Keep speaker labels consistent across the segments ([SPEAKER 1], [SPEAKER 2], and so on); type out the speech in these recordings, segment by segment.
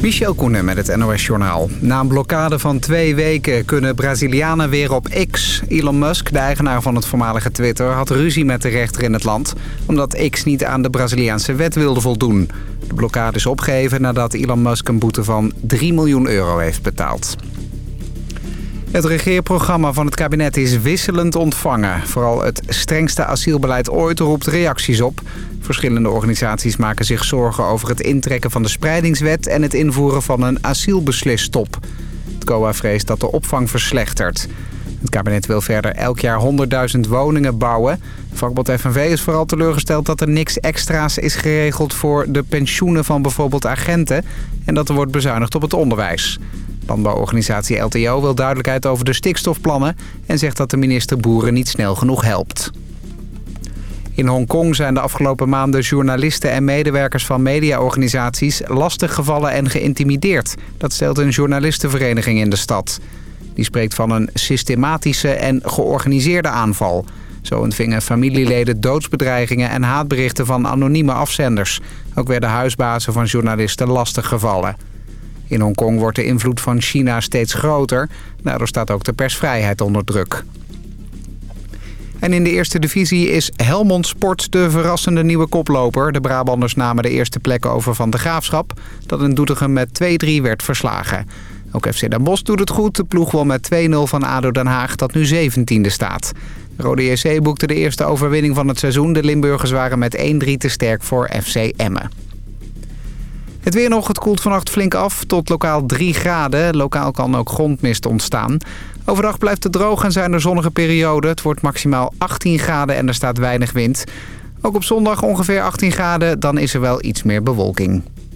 [SPEAKER 1] Michel Koenen met het NOS-journaal. Na een blokkade van twee weken kunnen Brazilianen weer op X. Elon Musk, de eigenaar van het voormalige Twitter, had ruzie met de rechter in het land... omdat X niet aan de Braziliaanse wet wilde voldoen. De blokkade is opgeheven nadat Elon Musk een boete van 3 miljoen euro heeft betaald. Het regeerprogramma van het kabinet is wisselend ontvangen. Vooral het strengste asielbeleid ooit roept reacties op. Verschillende organisaties maken zich zorgen over het intrekken van de spreidingswet... en het invoeren van een asielbeslistop. Het COA vreest dat de opvang verslechtert. Het kabinet wil verder elk jaar 100.000 woningen bouwen. Vakbond FNV is vooral teleurgesteld dat er niks extra's is geregeld... voor de pensioenen van bijvoorbeeld agenten... en dat er wordt bezuinigd op het onderwijs. Landbouworganisatie LTO wil duidelijkheid over de stikstofplannen... en zegt dat de minister Boeren niet snel genoeg helpt. In Hongkong zijn de afgelopen maanden journalisten en medewerkers van mediaorganisaties lastiggevallen en geïntimideerd. Dat stelt een journalistenvereniging in de stad. Die spreekt van een systematische en georganiseerde aanval. Zo ontvingen familieleden doodsbedreigingen en haatberichten van anonieme afzenders. Ook werden huisbazen van journalisten lastiggevallen. In Hongkong wordt de invloed van China steeds groter. Daardoor staat ook de persvrijheid onder druk. En in de eerste divisie is Helmond Sport de verrassende nieuwe koploper. De Brabanders namen de eerste plek over van de Graafschap... dat in Doetinchem met 2-3 werd verslagen. Ook FC Den Bosch doet het goed. De ploeg won met 2-0 van ADO Den Haag, dat nu 17e staat. Rode JC boekte de eerste overwinning van het seizoen. De Limburgers waren met 1-3 te sterk voor FC Emmen. Het weer nog, het koelt vannacht flink af tot lokaal 3 graden. Lokaal kan ook grondmist ontstaan. Overdag blijft het droog en zijn er zonnige perioden. Het wordt maximaal 18 graden en er staat weinig wind. Ook op zondag ongeveer 18 graden, dan is er wel iets meer bewolking.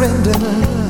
[SPEAKER 2] surrender.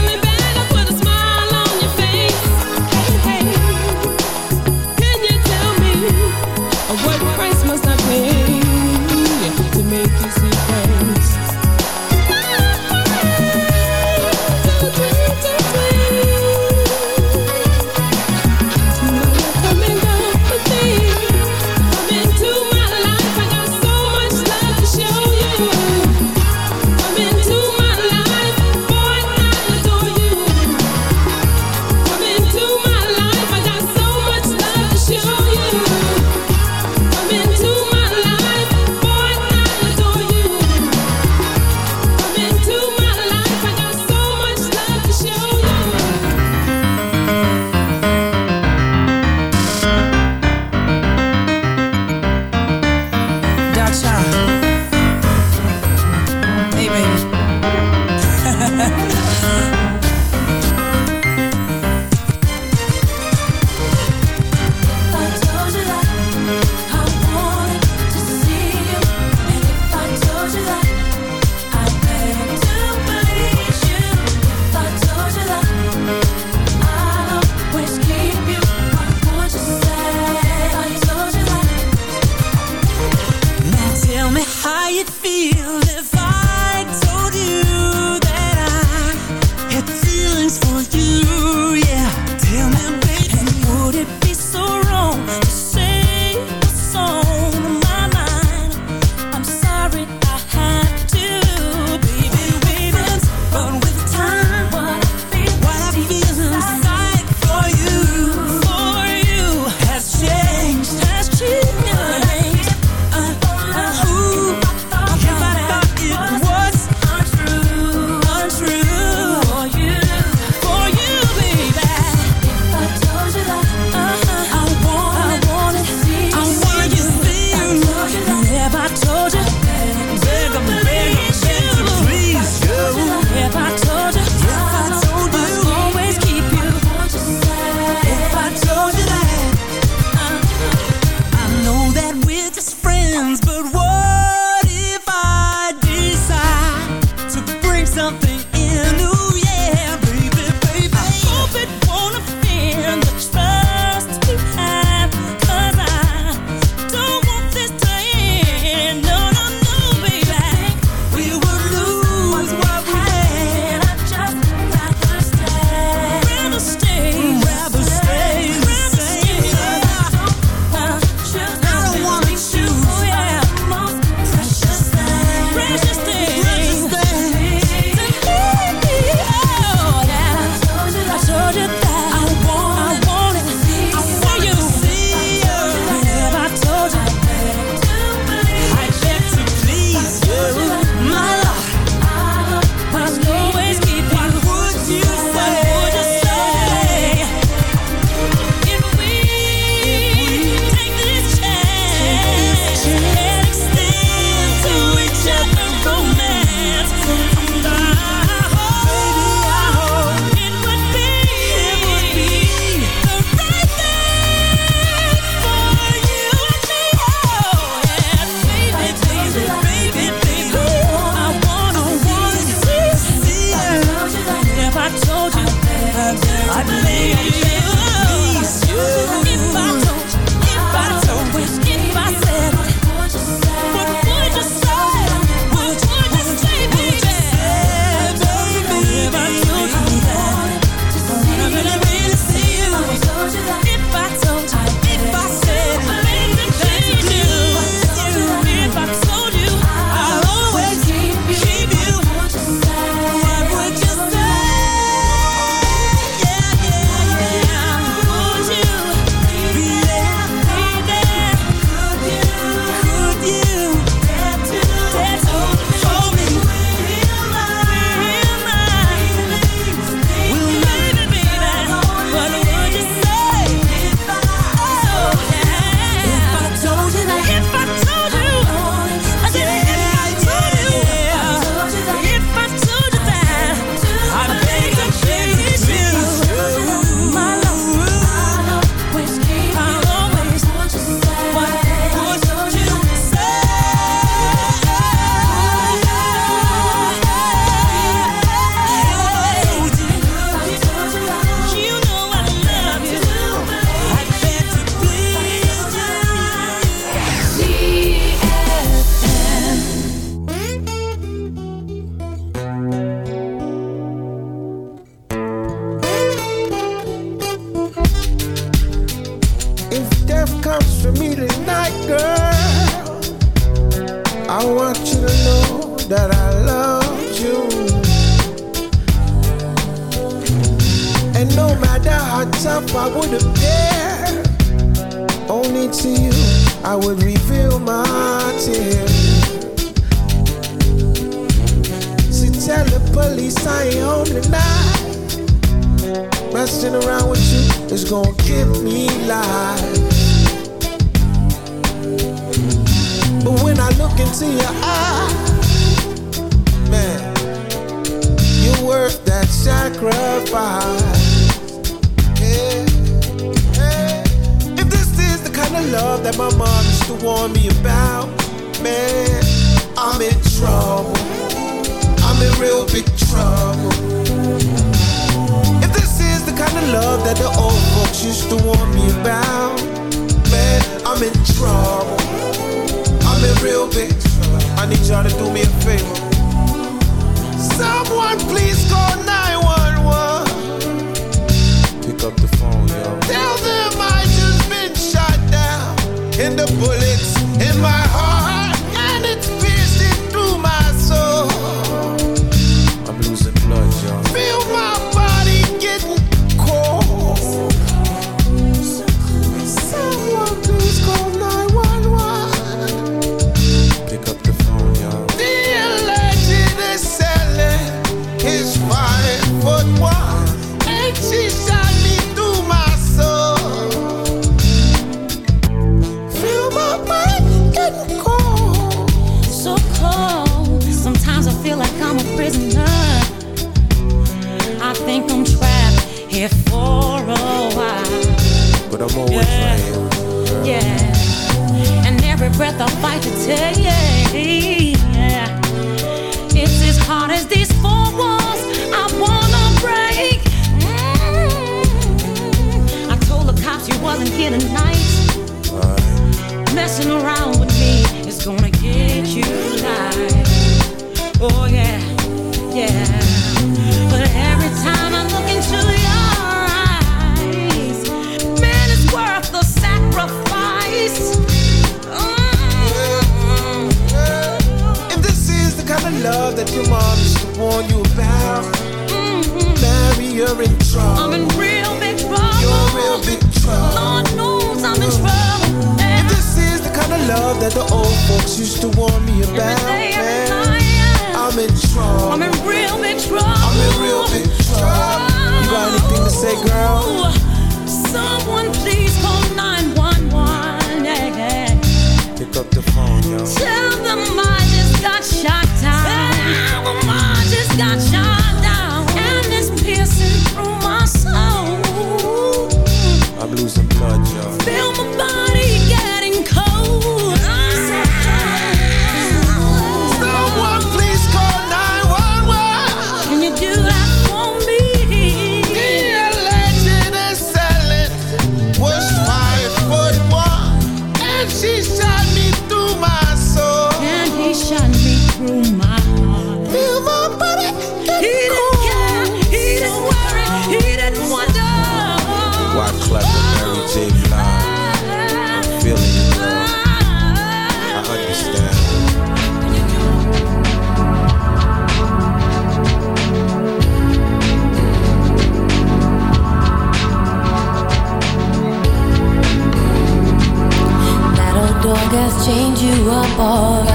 [SPEAKER 2] you
[SPEAKER 3] apart.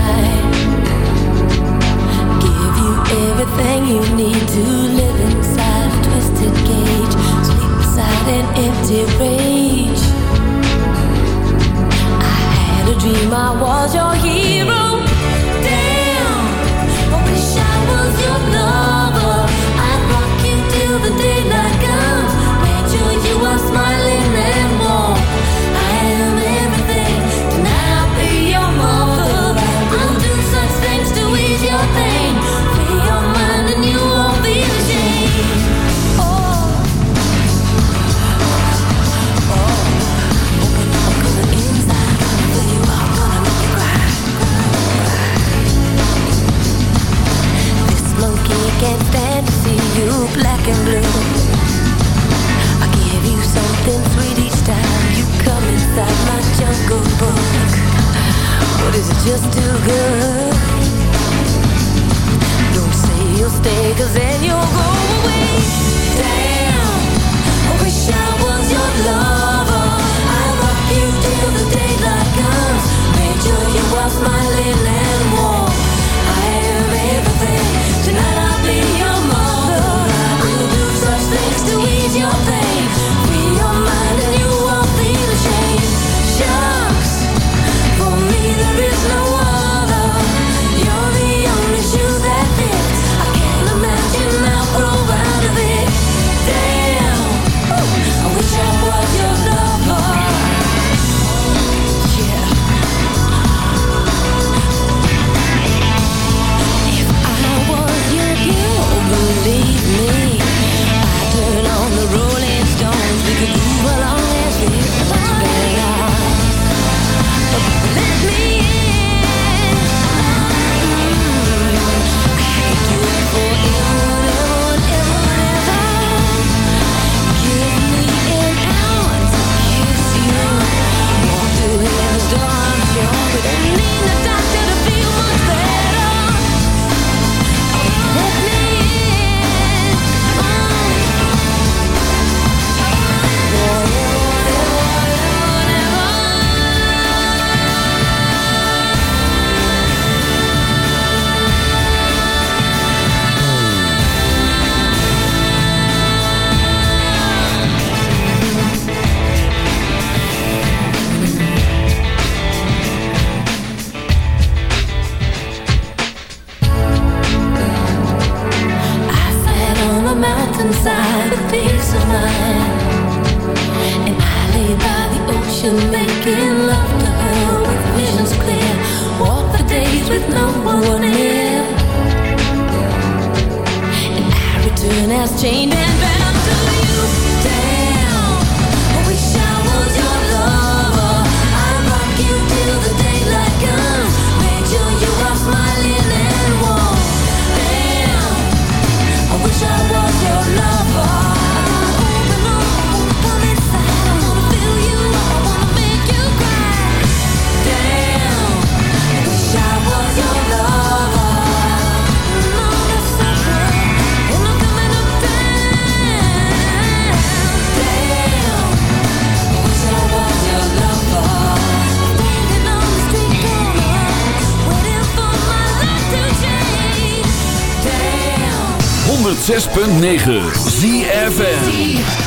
[SPEAKER 3] 106.9 ZFN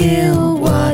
[SPEAKER 4] kill one.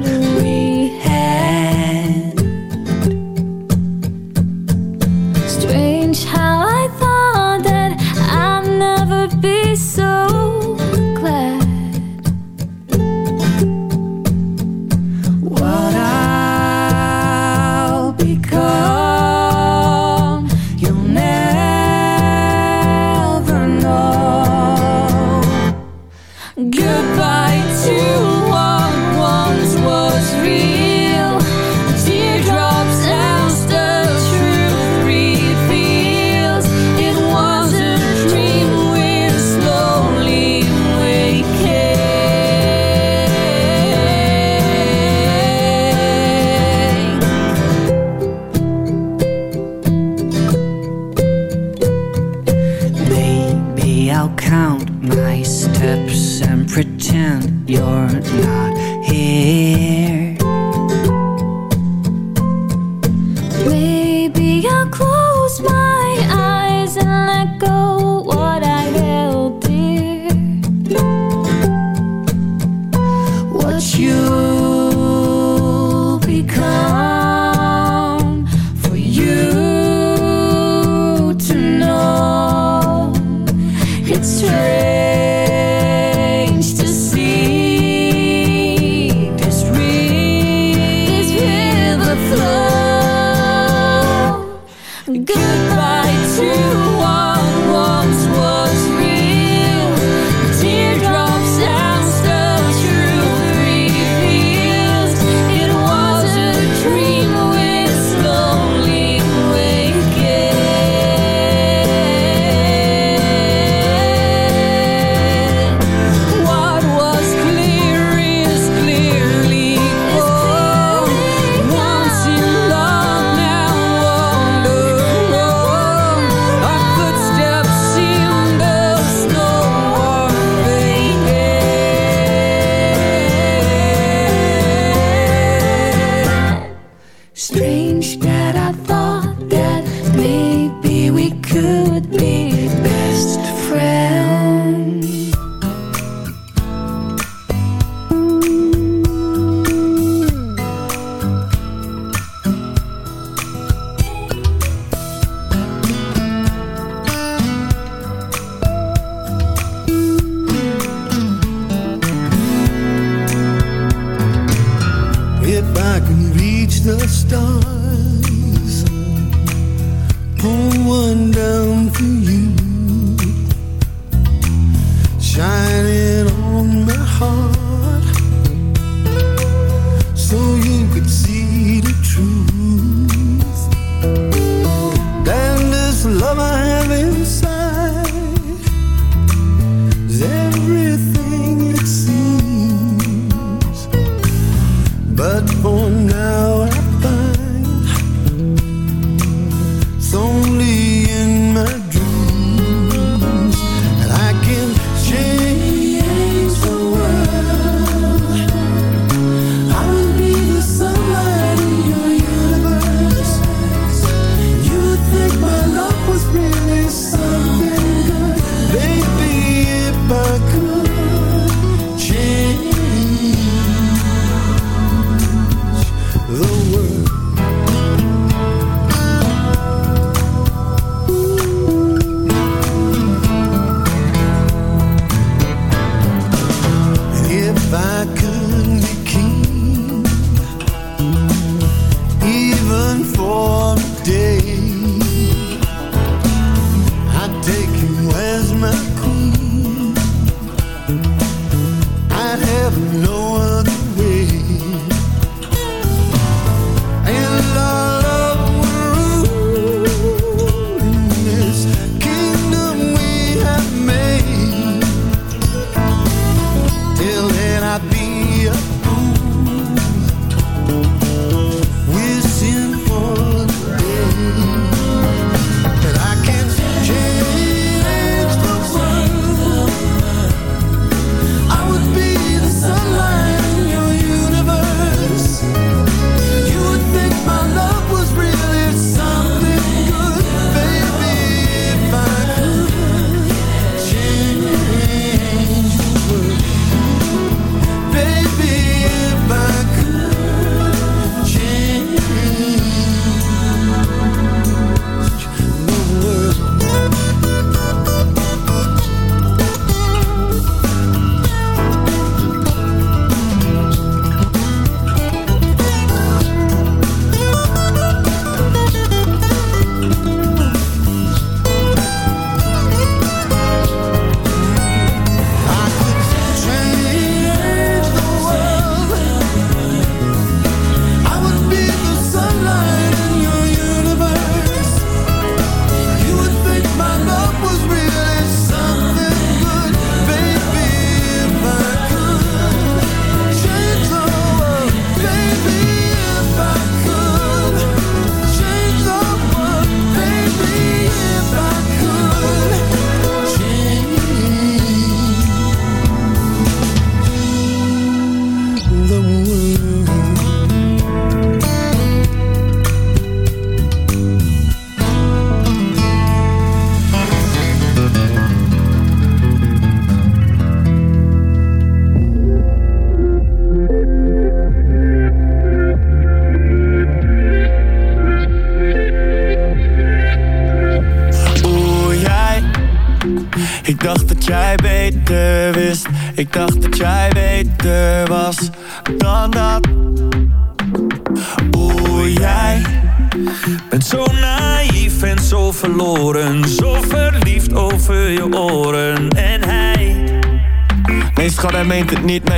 [SPEAKER 5] The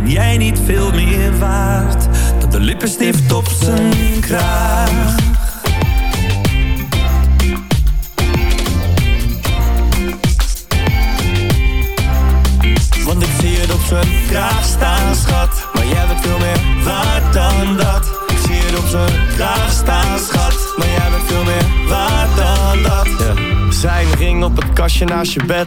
[SPEAKER 5] ben jij niet veel meer waard dan de lippenstift op zijn kraag? Want ik zie het op zijn kraag staan, schat. Maar jij bent veel meer waard dan dat. Ik zie het op zijn kraag staan, schat. Maar jij bent veel meer waard dan dat. Zijn ring op het kastje naast je bed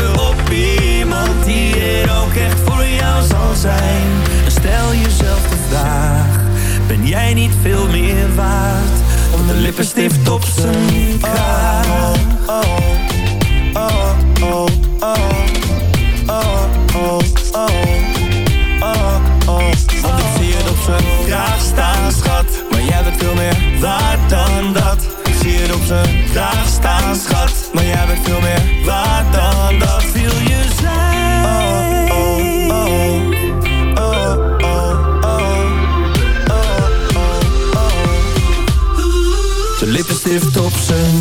[SPEAKER 5] op iemand die er ook echt voor jou zal zijn. Stel jezelf de vraag, ben jij niet veel meer waard? Om de lippenstift op zijn kraag. Oh, oh, oh, oh, oh, oh, oh, Want ik zie oh, op zijn oh, staan, schat. Maar jij bent veel meer waard dan dat. Het op zijn staan, schat. Maar jij bent veel meer waard dan dat. Wil je zijn? Oh, oh, oh Oh, oh, oh lippenstift op zijn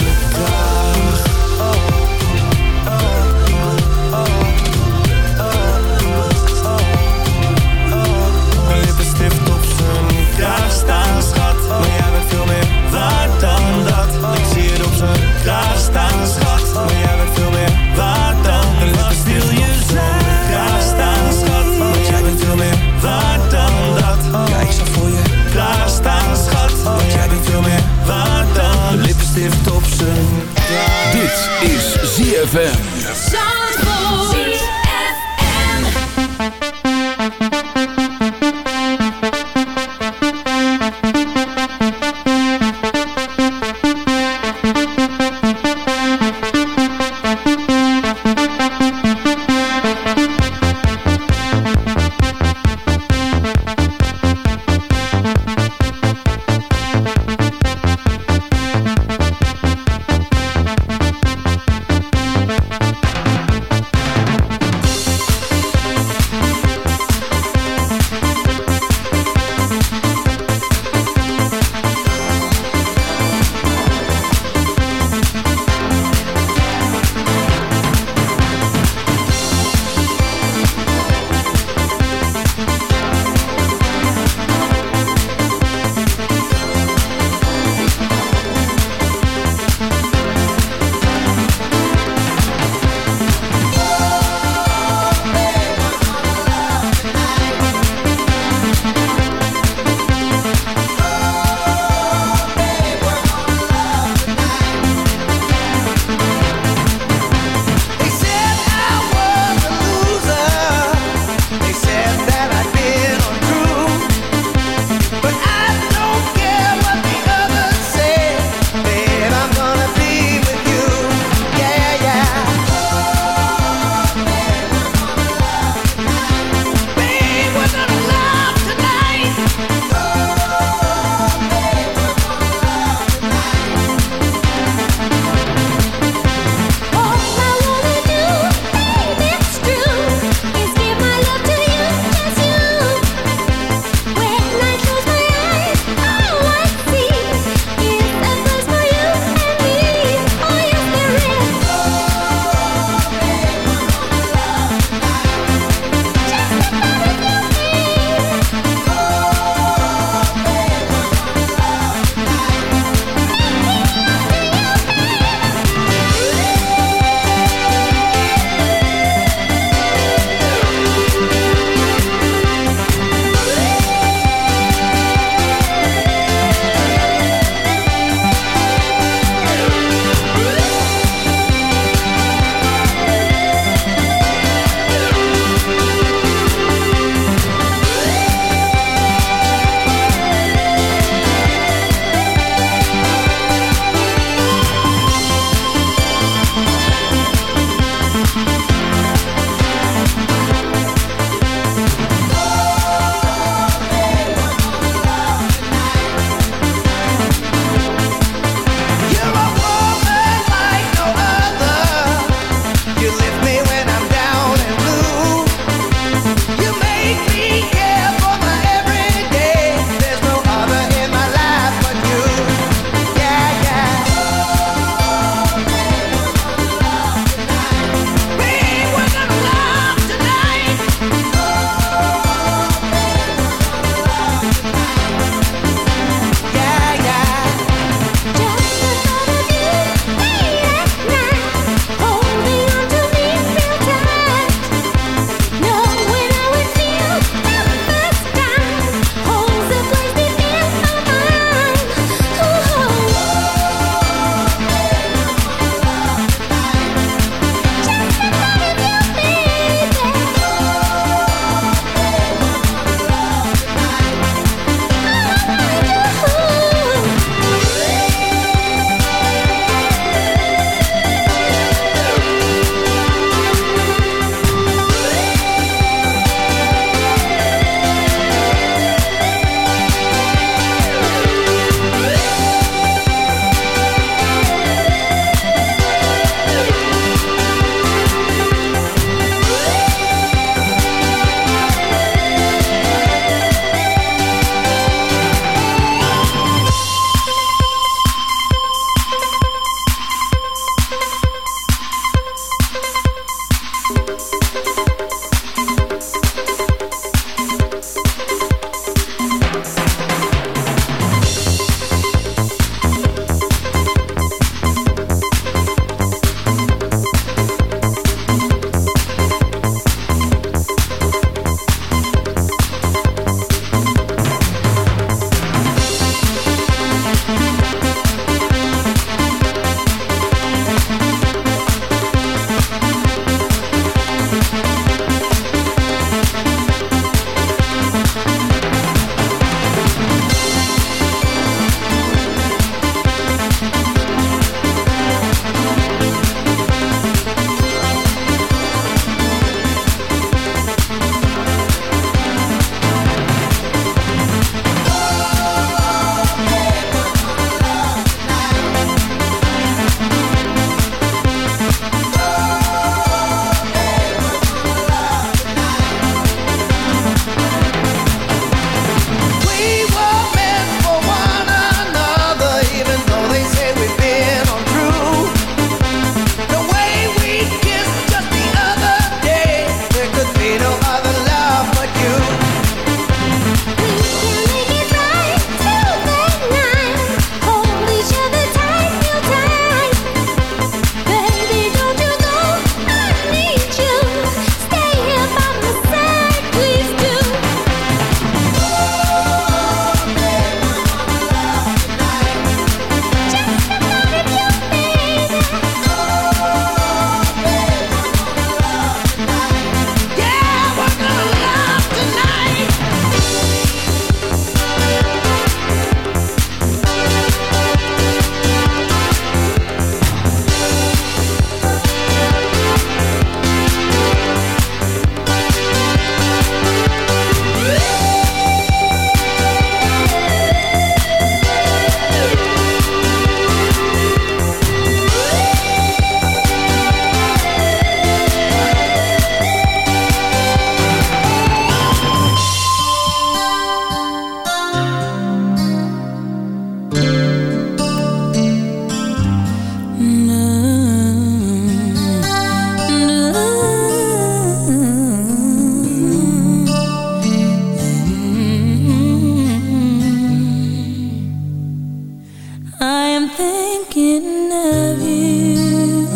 [SPEAKER 6] I'm thinking
[SPEAKER 7] of
[SPEAKER 8] you.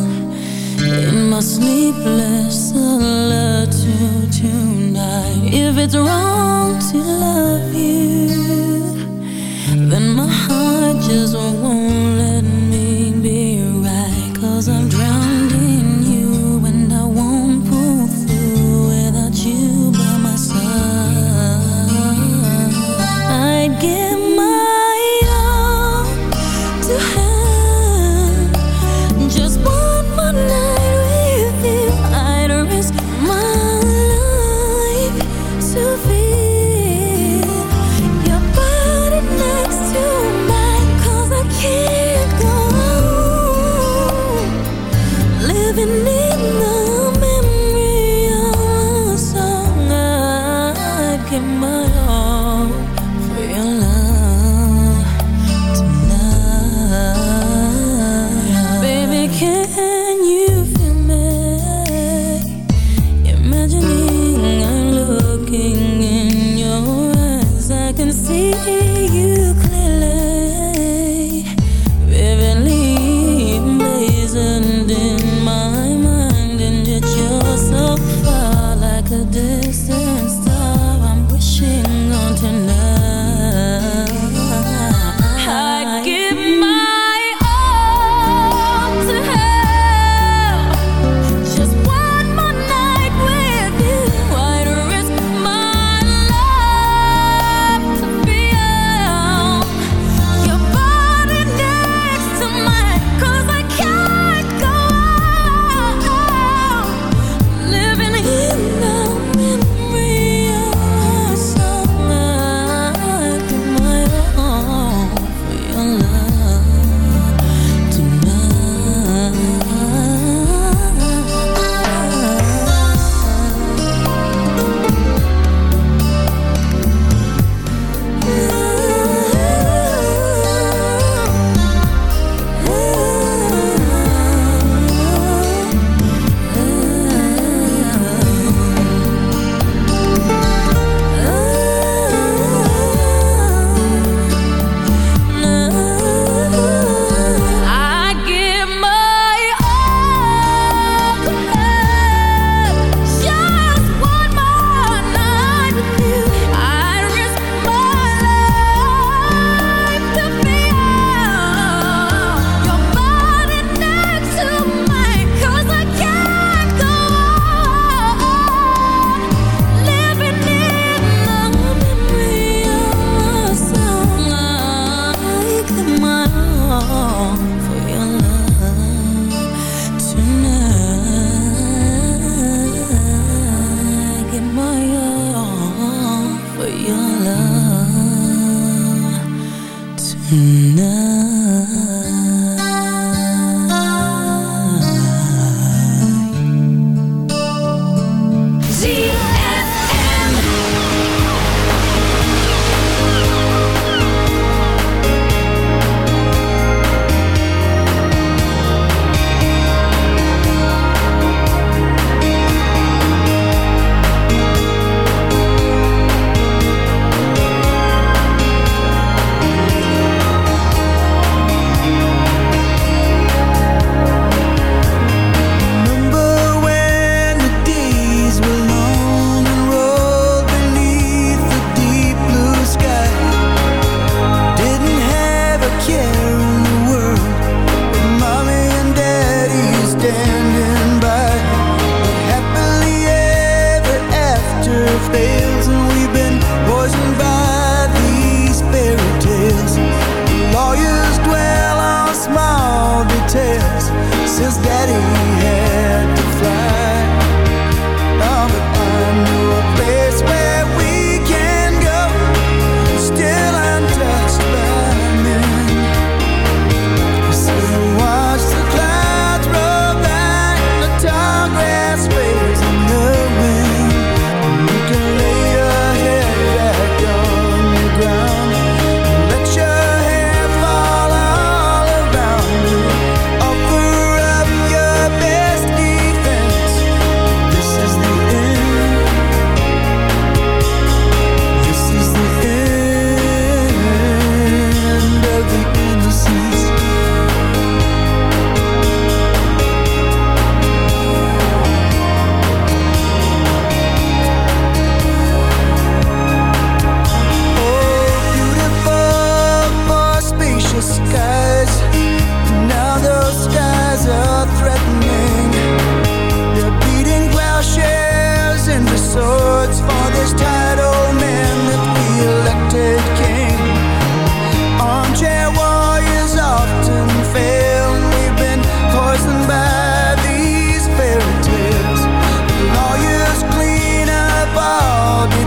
[SPEAKER 8] In my sleepless solitude tonight. If it's wrong to love you Then my heart just won't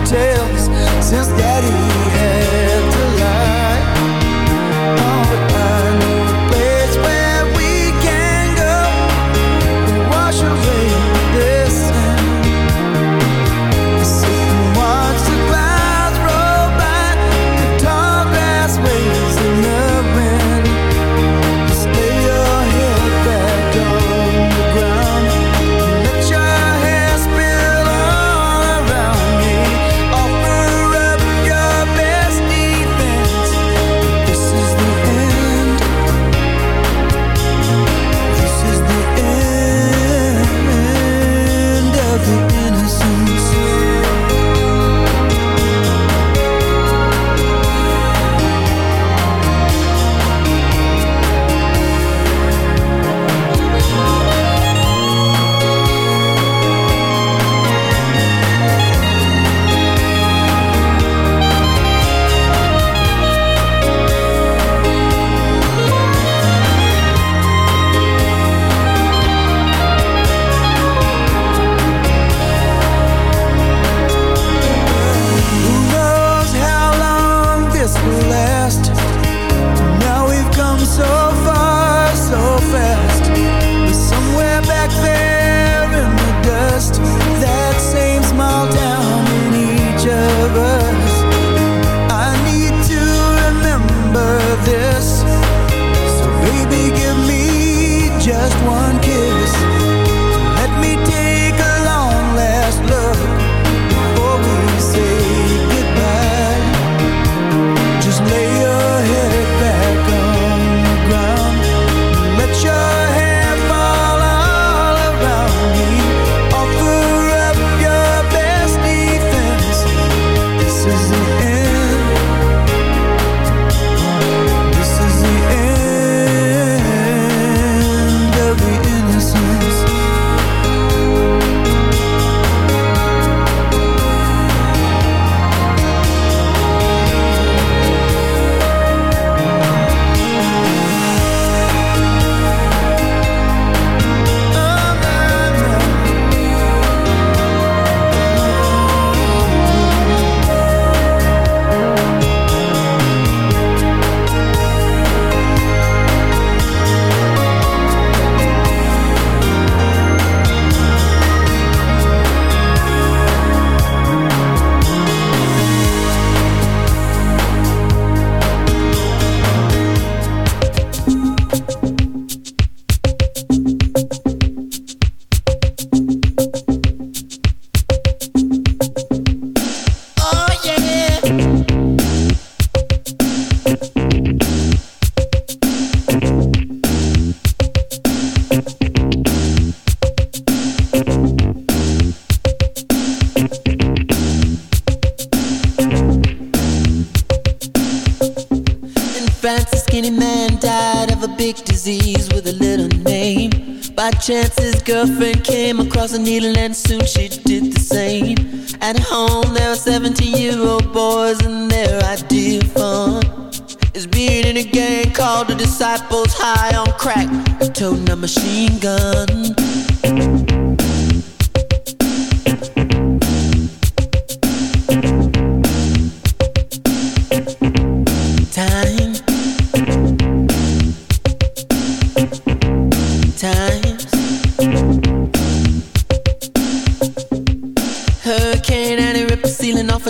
[SPEAKER 8] tales since daddy.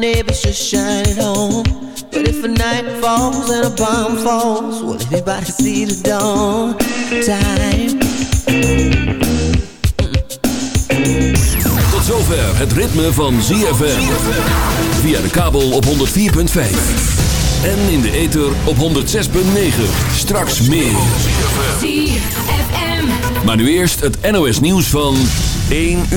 [SPEAKER 8] Neighbors just home. But if a night falls and a bomb falls, will everybody see the dawn? Time.
[SPEAKER 6] Tot zover het ritme van ZFM. Via de kabel op 104.5. En in de ether op 106.9. Straks meer.
[SPEAKER 3] ZFM.
[SPEAKER 6] Maar nu eerst het NOS nieuws van 1 uur.